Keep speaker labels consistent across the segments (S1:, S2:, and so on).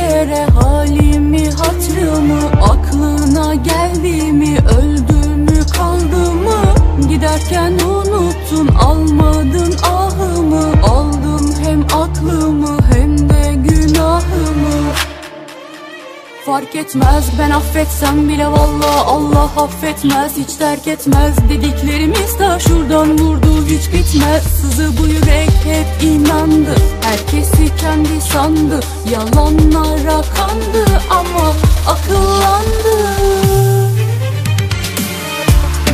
S1: kere halimi hatırımı Aklına geldi mi öldü mü kaldı mı? Giderken unuttun almadın ahımı. Aldın hem aklımı hem de günahımı. Fark etmez ben affetsem bile valla Allah affetmez. Hiç terk etmez dediklerimiz de şuradan vurdu hiç bitmez. Sızı bu yürek hep inandı. Kendi sandı Yalanlara kandı ama akıllandı.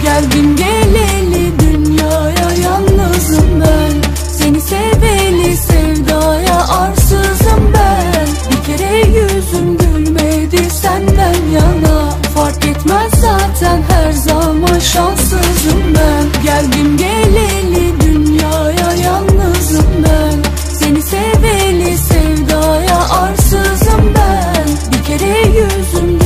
S1: Geldim geleli dünyaya yalnızım ben. Seni seveli sevdaya arsızım ben. Bir kere yüzüm gülmedi senden yana. Fark etmez zaten her zaman şanssızım ben. Geldim geleli dünyaya yalnızım ben. Seni seveli sevdaya Kere yüzüm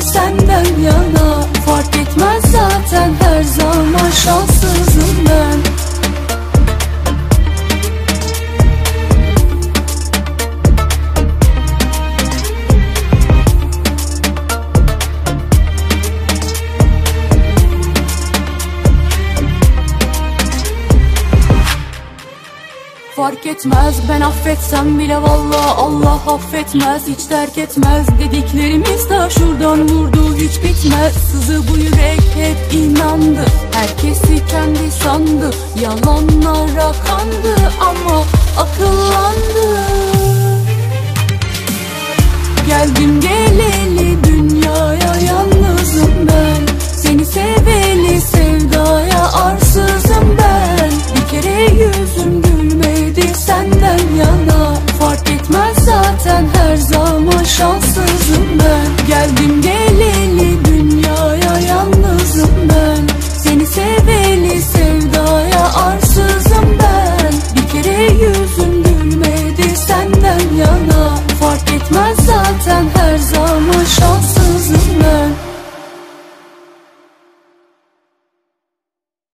S1: senden yana. Fark etmez zaten her zaman şanssızım Fark etmez. Ben affetsem bile valla Allah affetmez. Hiç terk etmez. Dediklerimiz de şuradan vurdu hiç bitmez. Sızı bu yürek hep inandı. Herkesi kendi sandı. Yalanlara kandı ama akıllandı